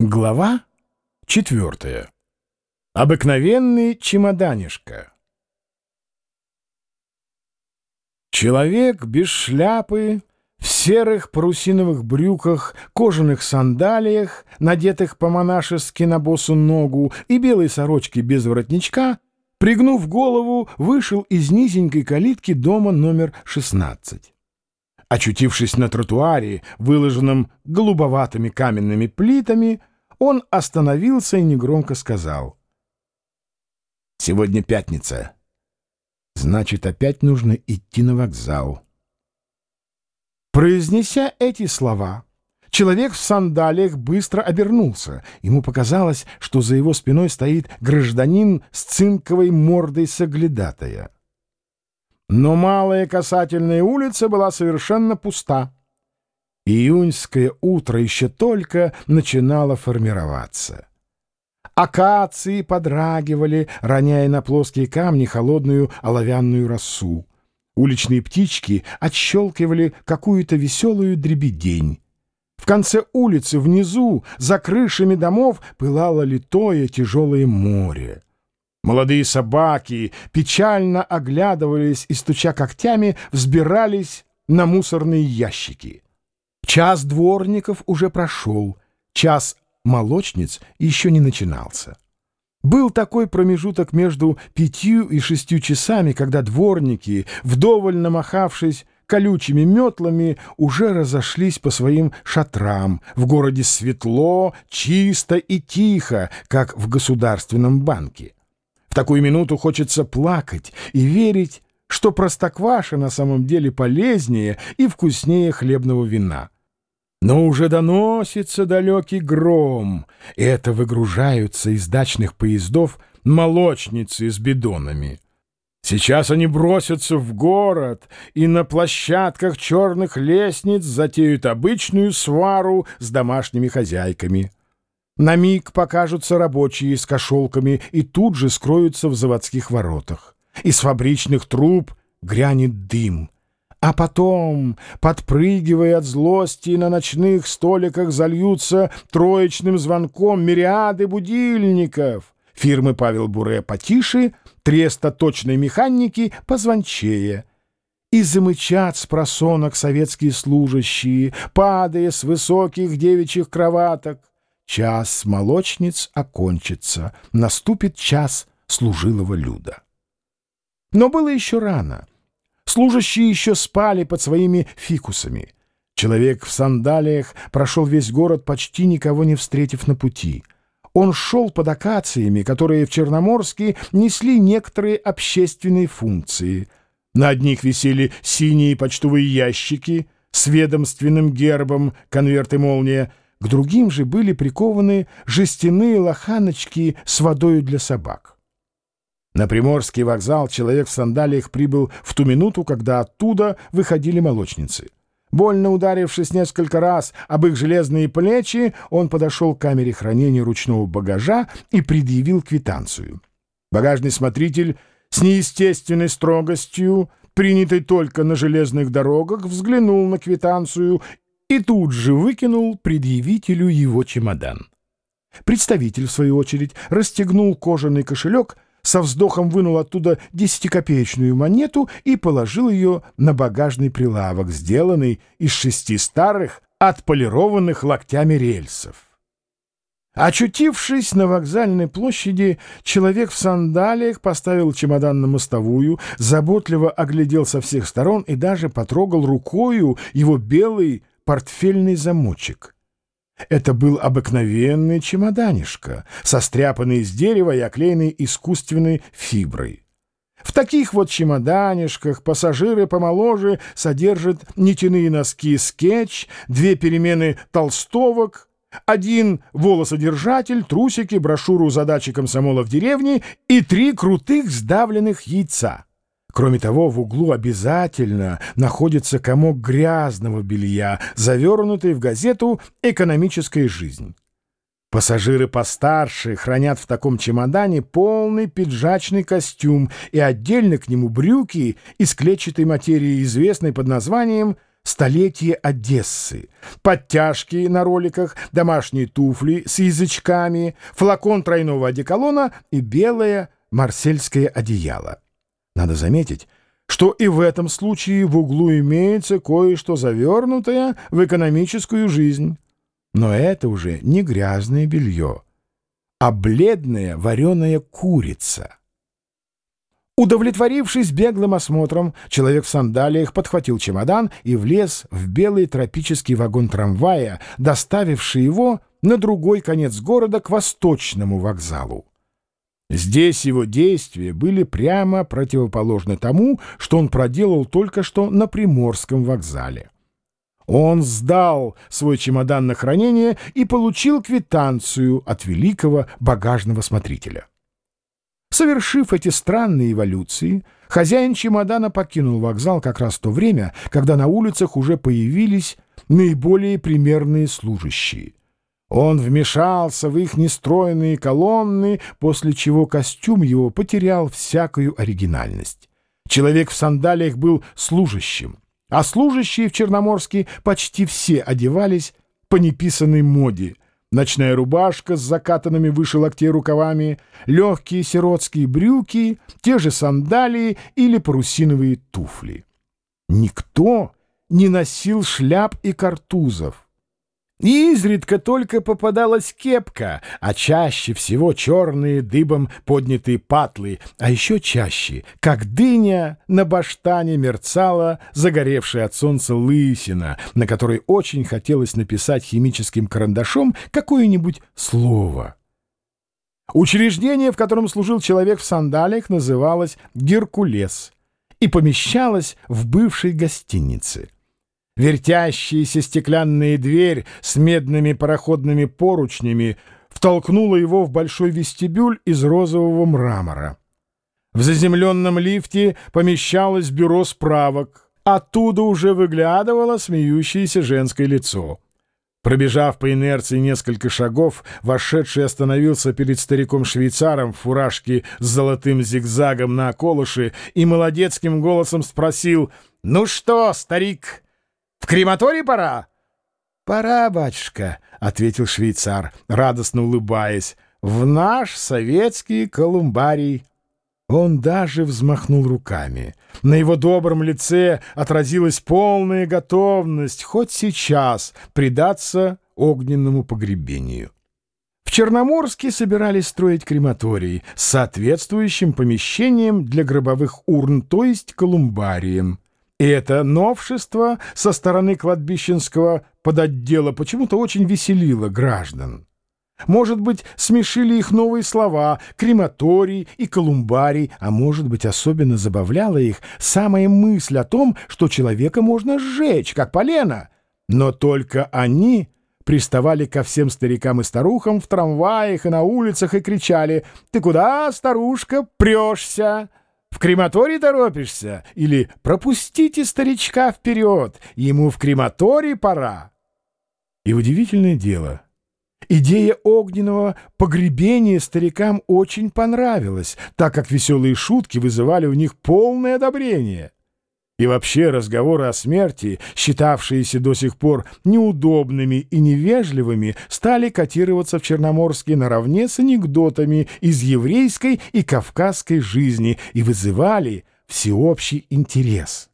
Глава четвертая. Обыкновенный чемоданишка. Человек без шляпы, в серых парусиновых брюках, кожаных сандалиях, надетых по-монашески на босу ногу и белой сорочке без воротничка, пригнув голову, вышел из низенькой калитки дома номер 16. Очутившись на тротуаре, выложенном голубоватыми каменными плитами, он остановился и негромко сказал. «Сегодня пятница. Значит, опять нужно идти на вокзал». Произнеся эти слова, человек в сандалиях быстро обернулся. Ему показалось, что за его спиной стоит гражданин с цинковой мордой соглядатая. Но малая касательная улица была совершенно пуста. Июньское утро еще только начинало формироваться. Акации подрагивали, роняя на плоские камни холодную оловянную росу. Уличные птички отщелкивали какую-то веселую дребедень. В конце улицы, внизу, за крышами домов, пылало литое тяжелое море. Молодые собаки печально оглядывались и, стуча когтями, взбирались на мусорные ящики. Час дворников уже прошел, час молочниц еще не начинался. Был такой промежуток между пятью и шестью часами, когда дворники, вдоволь намахавшись колючими метлами, уже разошлись по своим шатрам. В городе светло, чисто и тихо, как в государственном банке. В такую минуту хочется плакать и верить, что простокваша на самом деле полезнее и вкуснее хлебного вина. Но уже доносится далекий гром, и это выгружаются из дачных поездов молочницы с бидонами. Сейчас они бросятся в город и на площадках черных лестниц затеют обычную свару с домашними хозяйками. На миг покажутся рабочие с кошелками и тут же скроются в заводских воротах. Из фабричных труб грянет дым. А потом, подпрыгивая от злости, на ночных столиках зальются троечным звонком мириады будильников. Фирмы Павел Буре потише, треста точной механики позвончее. И замычат с просонок советские служащие, падая с высоких девичьих кроваток. Час молочниц окончится, наступит час служилого люда. Но было еще рано. Служащие еще спали под своими фикусами. Человек в сандалиях прошел весь город, почти никого не встретив на пути. Он шел под акациями, которые в Черноморске несли некоторые общественные функции. На одних висели синие почтовые ящики с ведомственным гербом конверты-молния, к другим же были прикованы жестяные лоханочки с водою для собак. На Приморский вокзал человек в сандалиях прибыл в ту минуту, когда оттуда выходили молочницы. Больно ударившись несколько раз об их железные плечи, он подошел к камере хранения ручного багажа и предъявил квитанцию. Багажный смотритель с неестественной строгостью, принятой только на железных дорогах, взглянул на квитанцию и тут же выкинул предъявителю его чемодан. Представитель, в свою очередь, расстегнул кожаный кошелек, со вздохом вынул оттуда десятикопеечную монету и положил ее на багажный прилавок, сделанный из шести старых, отполированных локтями рельсов. Очутившись на вокзальной площади, человек в сандалиях поставил чемодан на мостовую, заботливо оглядел со всех сторон и даже потрогал рукою его белый портфельный замочек. Это был обыкновенный чемоданишка, состряпанный из дерева и оклеенный искусственной фиброй. В таких вот чемоданишках пассажиры помоложе содержат нитяные носки скетч, две перемены толстовок, один волосодержатель, трусики, брошюру задачи комсомола в деревне и три крутых сдавленных яйца. Кроме того, в углу обязательно находится комок грязного белья, завернутый в газету «Экономическая жизнь». Пассажиры постарше хранят в таком чемодане полный пиджачный костюм и отдельно к нему брюки из клетчатой материи, известной под названием столетие Одессы, подтяжки на роликах, домашние туфли с язычками, флакон тройного одеколона и белое марсельское одеяло. Надо заметить, что и в этом случае в углу имеется кое-что завернутое в экономическую жизнь. Но это уже не грязное белье, а бледная вареная курица. Удовлетворившись беглым осмотром, человек в сандалиях подхватил чемодан и влез в белый тропический вагон трамвая, доставивший его на другой конец города к восточному вокзалу. Здесь его действия были прямо противоположны тому, что он проделал только что на Приморском вокзале. Он сдал свой чемодан на хранение и получил квитанцию от великого багажного смотрителя. Совершив эти странные эволюции, хозяин чемодана покинул вокзал как раз в то время, когда на улицах уже появились наиболее примерные служащие. Он вмешался в их нестроенные колонны, после чего костюм его потерял всякую оригинальность. Человек в сандалиях был служащим, а служащие в Черноморске почти все одевались по неписанной моде. Ночная рубашка с закатанными выше локтей рукавами, легкие сиротские брюки, те же сандалии или парусиновые туфли. Никто не носил шляп и картузов. Изредка только попадалась кепка, а чаще всего черные дыбом поднятые патлы, а еще чаще, как дыня, на баштане мерцала загоревшая от солнца лысина, на которой очень хотелось написать химическим карандашом какое-нибудь слово. Учреждение, в котором служил человек в сандалиях, называлось «Геркулес» и помещалось в бывшей гостинице. Вертящаяся стеклянная дверь с медными пароходными поручнями втолкнула его в большой вестибюль из розового мрамора. В заземленном лифте помещалось бюро справок. Оттуда уже выглядывало смеющееся женское лицо. Пробежав по инерции несколько шагов, вошедший остановился перед стариком-швейцаром в фуражке с золотым зигзагом на околыше и молодецким голосом спросил «Ну что, старик, в крематорий пора?» «Пора, батюшка», — ответил швейцар, радостно улыбаясь, — «в наш советский колумбарий». Он даже взмахнул руками. На его добром лице отразилась полная готовность хоть сейчас предаться огненному погребению. В Черноморске собирались строить крематорий с соответствующим помещением для гробовых урн, то есть колумбарием. И это новшество со стороны кладбищенского подотдела почему-то очень веселило граждан. Может быть, смешили их новые слова «крематорий» и «колумбарий», а может быть, особенно забавляла их самая мысль о том, что человека можно сжечь, как полено. Но только они приставали ко всем старикам и старухам в трамваях и на улицах и кричали «Ты куда, старушка, прешься?» В крематорий торопишься? Или пропустите старичка вперед, ему в крематорий пора? И удивительное дело, идея огненного погребения старикам очень понравилась, так как веселые шутки вызывали у них полное одобрение. И вообще разговоры о смерти, считавшиеся до сих пор неудобными и невежливыми, стали котироваться в Черноморске наравне с анекдотами из еврейской и кавказской жизни и вызывали всеобщий интерес.